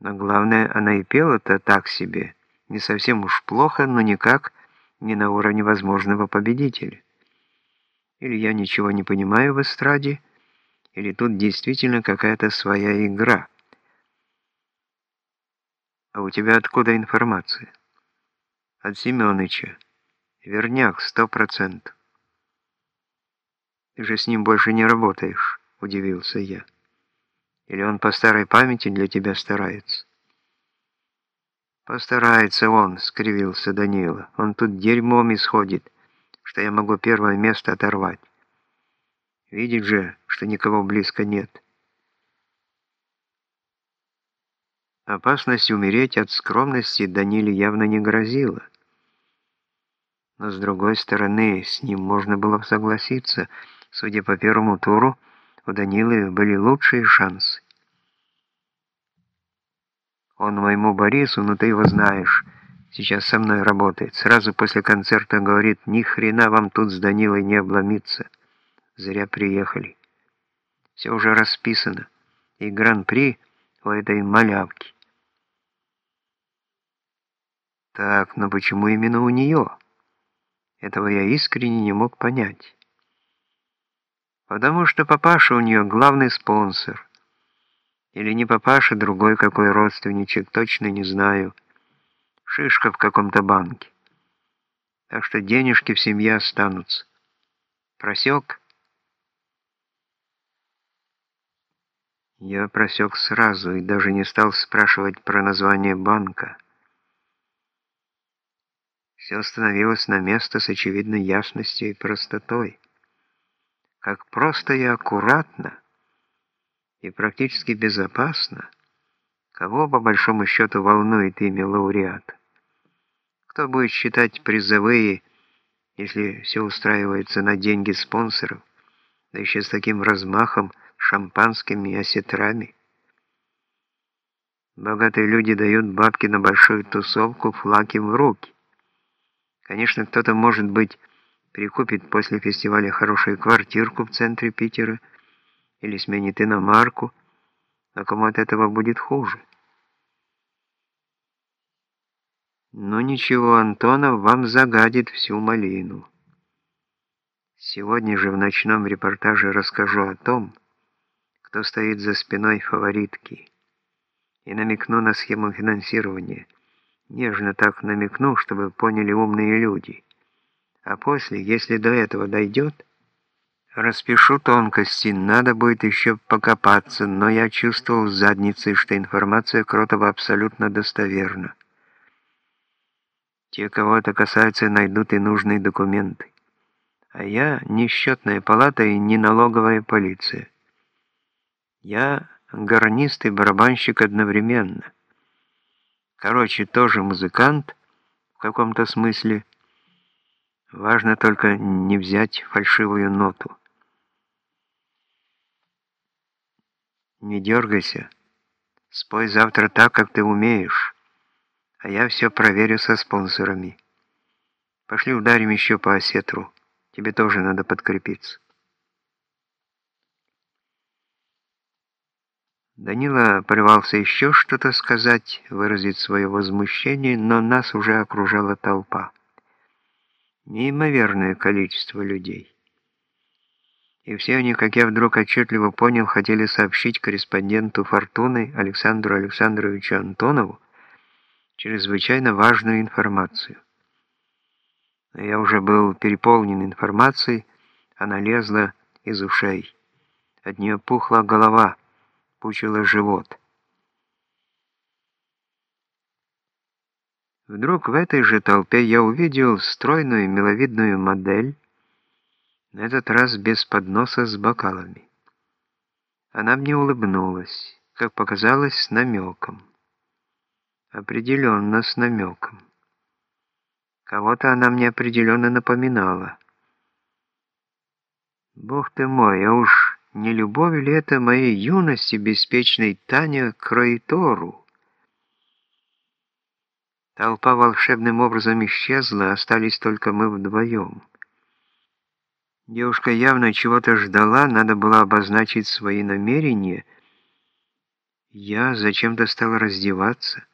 Но главное, она и пела-то так себе. Не совсем уж плохо, но никак не на уровне возможного победителя. Или я ничего не понимаю в эстраде, или тут действительно какая-то своя игра. А у тебя откуда информация? От Семёныча. Верняк, сто процентов. Ты же с ним больше не работаешь, удивился я. Или он по старой памяти для тебя старается? Постарается он, скривился Данила. Он тут дерьмом исходит, что я могу первое место оторвать. Видит же, что никого близко нет. Опасность умереть от скромности Даниле явно не грозила. Но с другой стороны, с ним можно было согласиться. Судя по первому туру, у Данилы были лучшие шансы. Он моему Борису, ну ты его знаешь, сейчас со мной работает. Сразу после концерта говорит, ни хрена вам тут с Данилой не обломиться. Зря приехали. Все уже расписано. И гран-при у этой малявки. Так, но почему именно у нее? Этого я искренне не мог понять. Потому что папаша у нее главный спонсор. Или не папаша, другой какой родственничек, точно не знаю. Шишка в каком-то банке. Так что денежки в семье останутся. Просек? Я просек сразу и даже не стал спрашивать про название банка. Все становилось на место с очевидной ясностью и простотой как просто и аккуратно и практически безопасно, кого по большому счету волнует имя лауреата. Кто будет считать призовые, если все устраивается на деньги спонсоров, да еще с таким размахом, шампанскими и осетрами. Богатые люди дают бабки на большую тусовку, флаг им в руки. Конечно, кто-то может быть прикупит после фестиваля хорошую квартирку в центре Питера или сменит иномарку, а кому от этого будет хуже. Но ничего, Антонов вам загадит всю малину. Сегодня же в ночном репортаже расскажу о том, кто стоит за спиной фаворитки, и намекну на схему финансирования. Нежно так намекну, чтобы поняли умные люди – а после, если до этого дойдет, распишу тонкости, надо будет еще покопаться, но я чувствовал в заднице, что информация Кротова абсолютно достоверна. Те, кого это касается, найдут и нужные документы. А я не счетная палата и не налоговая полиция. Я гарнист и барабанщик одновременно. Короче, тоже музыкант в каком-то смысле, Важно только не взять фальшивую ноту. Не дергайся. Спой завтра так, как ты умеешь. А я все проверю со спонсорами. Пошли ударим еще по осетру. Тебе тоже надо подкрепиться. Данила порывался еще что-то сказать, выразить свое возмущение, но нас уже окружала толпа неимоверное количество людей. И все они, как я вдруг отчетливо понял, хотели сообщить корреспонденту «Фортуны» Александру Александровичу Антонову чрезвычайно важную информацию. Но я уже был переполнен информацией, она лезла из ушей. От нее пухла голова, пучила живот. Вдруг в этой же толпе я увидел стройную миловидную модель, на этот раз без подноса с бокалами. Она мне улыбнулась, как показалось, с намеком. Определенно с намеком. Кого-то она мне определенно напоминала. Бог ты мой, а уж не любовь ли это моей юности беспечной Таня Толпа волшебным образом исчезла, остались только мы вдвоем. Девушка явно чего-то ждала, надо было обозначить свои намерения, Я зачем-то стал раздеваться,